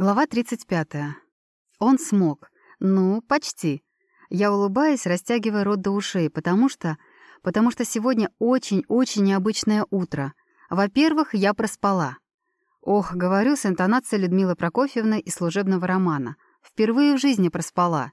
Глава 35. Он смог. Ну, почти. Я улыбаюсь, растягивая рот до ушей, потому что... Потому что сегодня очень-очень необычное утро. Во-первых, я проспала. Ох, говорю с интонацией Людмилы Прокофьевны из служебного романа. Впервые в жизни проспала.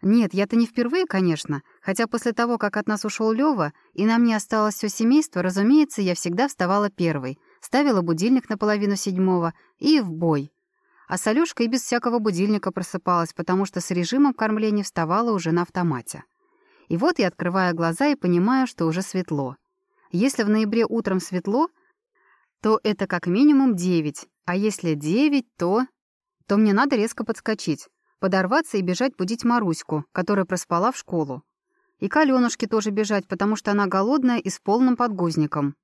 Нет, я-то не впервые, конечно, хотя после того, как от нас ушел Лёва, и на мне осталось все семейство, разумеется, я всегда вставала первой, ставила будильник на половину седьмого и в бой. А с Алёшкой без всякого будильника просыпалась, потому что с режимом кормления вставала уже на автомате. И вот я открываю глаза и понимаю, что уже светло. Если в ноябре утром светло, то это как минимум 9, а если 9, то... то мне надо резко подскочить, подорваться и бежать будить Маруську, которая проспала в школу. И к Алёнушке тоже бежать, потому что она голодная и с полным подгузником.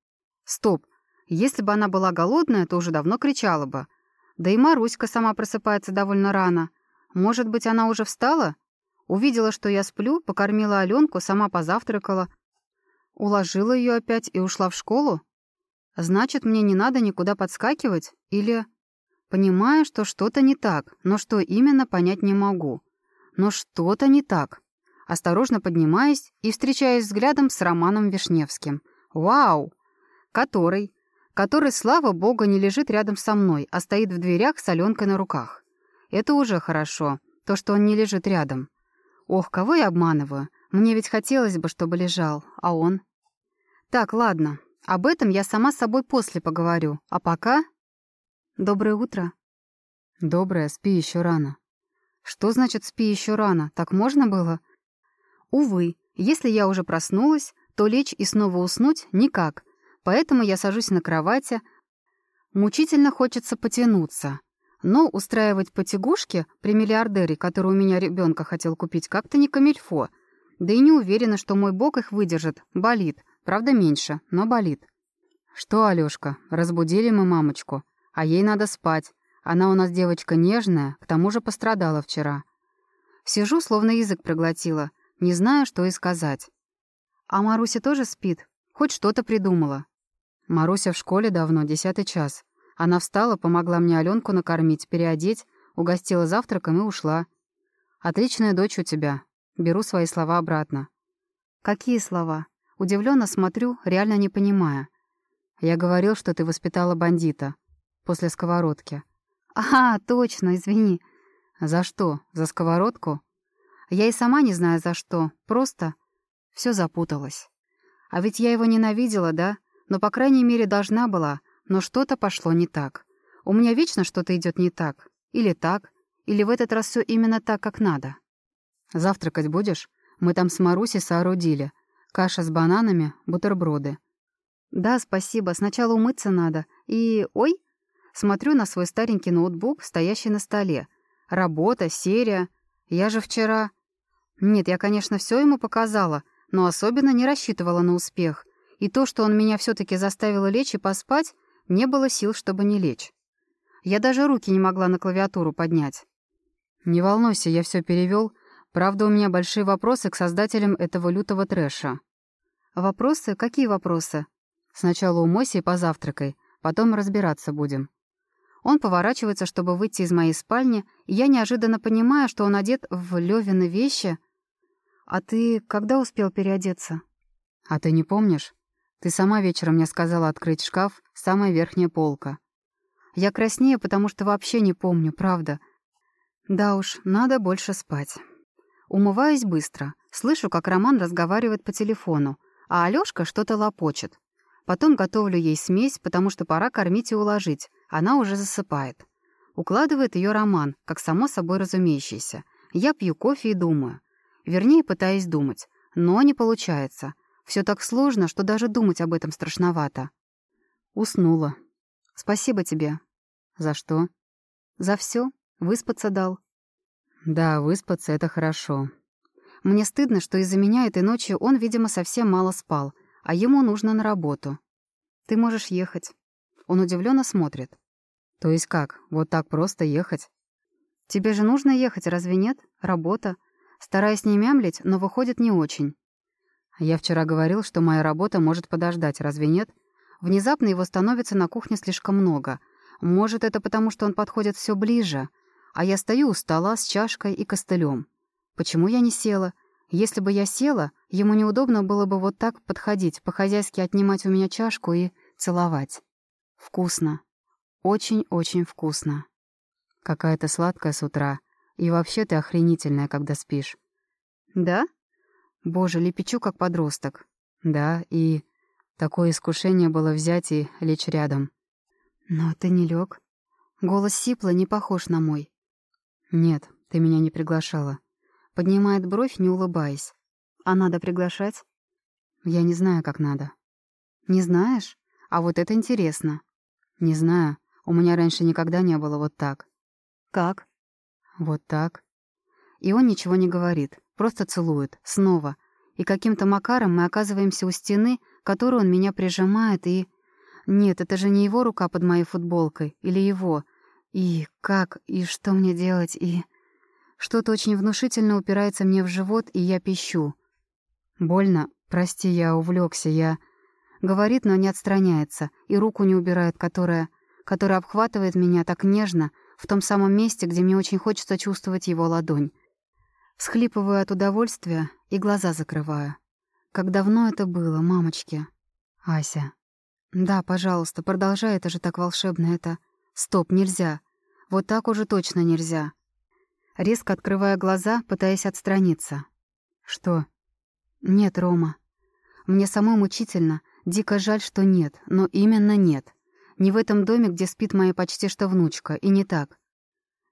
Стоп. Если бы она была голодная, то уже давно кричала бы — да и Маруська сама просыпается довольно рано. Может быть, она уже встала? Увидела, что я сплю, покормила Аленку, сама позавтракала. Уложила ее опять и ушла в школу? Значит, мне не надо никуда подскакивать? Или... Понимаю, что что-то не так, но что именно, понять не могу. Но что-то не так. Осторожно поднимаюсь и встречаюсь взглядом с Романом Вишневским. Вау! Который, который, слава богу, не лежит рядом со мной, а стоит в дверях с Аленкой на руках. Это уже хорошо, то, что он не лежит рядом. Ох, кого я обманываю? Мне ведь хотелось бы, чтобы лежал, а он... Так, ладно, об этом я сама с собой после поговорю, а пока... Доброе утро. Доброе, спи еще рано. Что значит спи еще рано? Так можно было? Увы, если я уже проснулась, то лечь и снова уснуть никак, Поэтому я сажусь на кровати. Мучительно хочется потянуться. Но устраивать потягушки при миллиардере, который у меня ребенка хотел купить, как-то не камильфо. Да и не уверена, что мой бок их выдержит. Болит. Правда, меньше, но болит. Что, Алёшка, разбудили мы мамочку. А ей надо спать. Она у нас девочка нежная, к тому же пострадала вчера. Сижу, словно язык проглотила. Не знаю, что и сказать. А Маруся тоже спит? Хоть что-то придумала. Маруся в школе давно, десятый час. Она встала, помогла мне Аленку накормить, переодеть, угостила завтраком и ушла. «Отличная дочь у тебя». Беру свои слова обратно. «Какие слова?» Удивленно смотрю, реально не понимая. «Я говорил, что ты воспитала бандита. После сковородки». «А, точно, извини». «За что? За сковородку?» «Я и сама не знаю, за что. Просто все запуталось. А ведь я его ненавидела, да?» Но, по крайней мере, должна была, но что-то пошло не так. У меня вечно что-то идет не так. Или так, или в этот раз все именно так, как надо. «Завтракать будешь? Мы там с Марусей соорудили. Каша с бананами, бутерброды». «Да, спасибо. Сначала умыться надо. И... Ой!» Смотрю на свой старенький ноутбук, стоящий на столе. Работа, серия. Я же вчера... Нет, я, конечно, все ему показала, но особенно не рассчитывала на успех. И то, что он меня все таки заставил лечь и поспать, не было сил, чтобы не лечь. Я даже руки не могла на клавиатуру поднять. «Не волнуйся, я все перевел. Правда, у меня большие вопросы к создателям этого лютого трэша». «Вопросы? Какие вопросы?» «Сначала умойся и позавтракай, потом разбираться будем». Он поворачивается, чтобы выйти из моей спальни, и я неожиданно понимаю, что он одет в Левины вещи. «А ты когда успел переодеться?» «А ты не помнишь? Ты сама вечером мне сказала открыть шкаф, самая верхняя полка. Я краснею, потому что вообще не помню, правда. Да уж, надо больше спать. Умываюсь быстро. Слышу, как Роман разговаривает по телефону, а Алёшка что-то лопочет. Потом готовлю ей смесь, потому что пора кормить и уложить. Она уже засыпает. Укладывает ее Роман, как само собой разумеющееся. Я пью кофе и думаю. Вернее, пытаюсь думать. Но не получается. Все так сложно, что даже думать об этом страшновато. Уснула. Спасибо тебе. За что? За все. Выспаться дал. Да, выспаться — это хорошо. Мне стыдно, что из-за меня этой ночью он, видимо, совсем мало спал, а ему нужно на работу. Ты можешь ехать. Он удивленно смотрит. То есть как? Вот так просто ехать? Тебе же нужно ехать, разве нет? Работа. Стараясь не мямлить, но выходит не очень. Я вчера говорил, что моя работа может подождать, разве нет? Внезапно его становится на кухне слишком много. Может, это потому, что он подходит все ближе, а я стою у стола с чашкой и костылем. Почему я не села? Если бы я села, ему неудобно было бы вот так подходить, по-хозяйски отнимать у меня чашку и целовать. Вкусно. Очень-очень вкусно. Какая-то сладкая с утра. И вообще ты охренительная, когда спишь. Да? Боже, лепечу как подросток. Да, и такое искушение было взять и лечь рядом. Но ты не лег. Голос Сипла не похож на мой. Нет, ты меня не приглашала. Поднимает бровь, не улыбаясь. А надо приглашать? Я не знаю, как надо. Не знаешь? А вот это интересно. Не знаю. У меня раньше никогда не было вот так. Как? Вот так. И он ничего не говорит, просто целует, снова. И каким-то макаром мы оказываемся у стены, которую он меня прижимает, и... Нет, это же не его рука под моей футболкой, или его. И как, и что мне делать, и... Что-то очень внушительно упирается мне в живот, и я пищу. Больно? Прости, я увлекся, я... Говорит, но не отстраняется, и руку не убирает, которая... которая обхватывает меня так нежно, в том самом месте, где мне очень хочется чувствовать его ладонь. Схлипываю от удовольствия и глаза закрываю. Как давно это было, мамочки? Ася. Да, пожалуйста, продолжай, это же так волшебно, это... Стоп, нельзя. Вот так уже точно нельзя. Резко открывая глаза, пытаясь отстраниться. Что? Нет, Рома. Мне самой мучительно, дико жаль, что нет, но именно нет. Не в этом доме, где спит моя почти что внучка, и не так.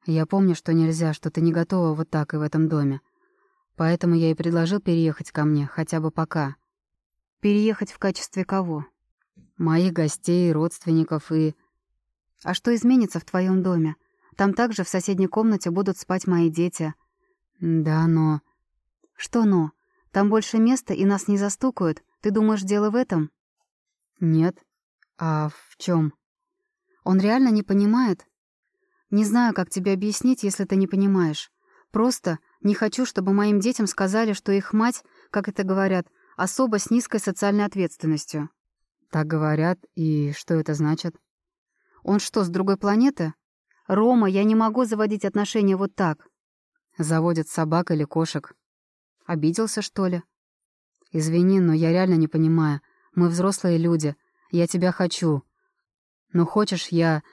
Я помню, что нельзя, что ты не готова вот так и в этом доме. Поэтому я и предложил переехать ко мне, хотя бы пока. Переехать в качестве кого? Моих гостей, родственников и... А что изменится в твоем доме? Там также в соседней комнате будут спать мои дети. Да, но... Что но? Там больше места, и нас не застукают. Ты думаешь, дело в этом? Нет. А в чем? Он реально не понимает? Не знаю, как тебе объяснить, если ты не понимаешь. Просто не хочу, чтобы моим детям сказали, что их мать, как это говорят, особо с низкой социальной ответственностью. Так говорят, и что это значит? Он что, с другой планеты? Рома, я не могу заводить отношения вот так. Заводят собак или кошек. Обиделся, что ли? Извини, но я реально не понимаю. Мы взрослые люди. Я тебя хочу. Ну, хочешь, я...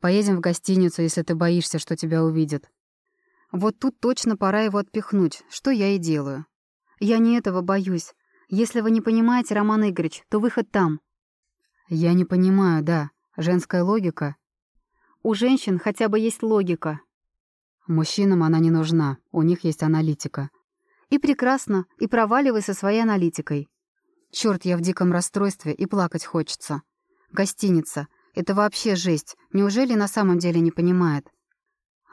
Поедем в гостиницу, если ты боишься, что тебя увидят. Вот тут точно пора его отпихнуть, что я и делаю. Я не этого боюсь. Если вы не понимаете, Роман Игоревич, то выход там. Я не понимаю, да. Женская логика. У женщин хотя бы есть логика. Мужчинам она не нужна, у них есть аналитика. И прекрасно, и проваливай со своей аналитикой. Черт, я в диком расстройстве, и плакать хочется. Гостиница. Это вообще жесть. Неужели на самом деле не понимает?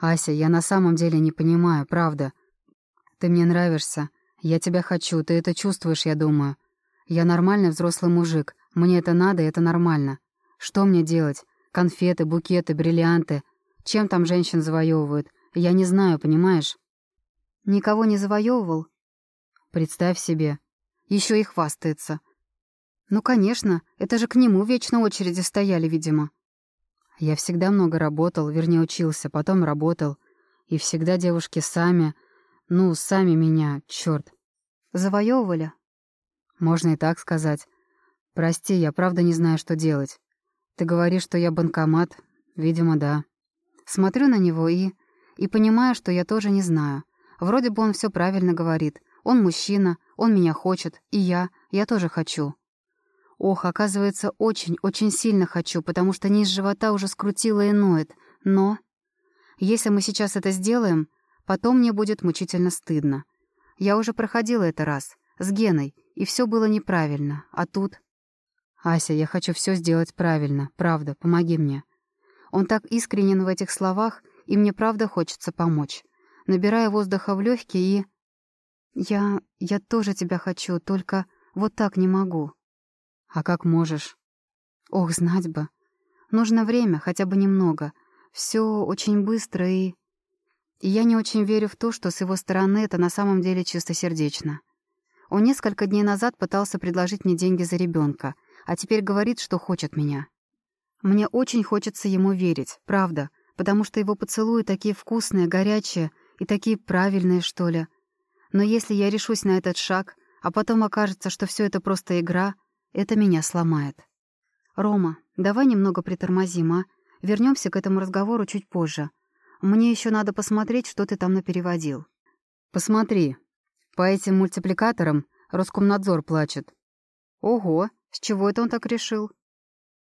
Ася, я на самом деле не понимаю, правда. Ты мне нравишься. Я тебя хочу, ты это чувствуешь, я думаю. Я нормальный взрослый мужик. Мне это надо, это нормально. Что мне делать? Конфеты, букеты, бриллианты. Чем там женщин завоевывают? Я не знаю, понимаешь? Никого не завоевывал? Представь себе. Еще и хвастается. Ну, конечно, это же к нему вечно очереди стояли, видимо. Я всегда много работал, вернее, учился, потом работал. И всегда девушки сами... Ну, сами меня, черт. Завоевывали? Можно и так сказать. Прости, я правда не знаю, что делать. Ты говоришь, что я банкомат? Видимо, да. Смотрю на него и... И понимаю, что я тоже не знаю. Вроде бы он все правильно говорит. Он мужчина, он меня хочет, и я, я тоже хочу. Ох, оказывается, очень-очень сильно хочу, потому что низ живота уже скрутило и ноет. Но... Если мы сейчас это сделаем, потом мне будет мучительно стыдно. Я уже проходила это раз, с Геной, и все было неправильно. А тут... «Ася, я хочу все сделать правильно, правда, помоги мне». Он так искренен в этих словах, и мне правда хочется помочь. Набирая воздуха в легкие и... «Я... я тоже тебя хочу, только вот так не могу». «А как можешь?» «Ох, знать бы. Нужно время, хотя бы немного. Все очень быстро и...» И я не очень верю в то, что с его стороны это на самом деле чистосердечно. Он несколько дней назад пытался предложить мне деньги за ребенка, а теперь говорит, что хочет меня. Мне очень хочется ему верить, правда, потому что его поцелуи такие вкусные, горячие и такие правильные, что ли. Но если я решусь на этот шаг, а потом окажется, что все это просто игра, это меня сломает. Рома, давай немного притормозим, а? Вернемся к этому разговору чуть позже. Мне еще надо посмотреть, что ты там напереводил. Посмотри. По этим мультипликаторам Роскомнадзор плачет. Ого, с чего это он так решил?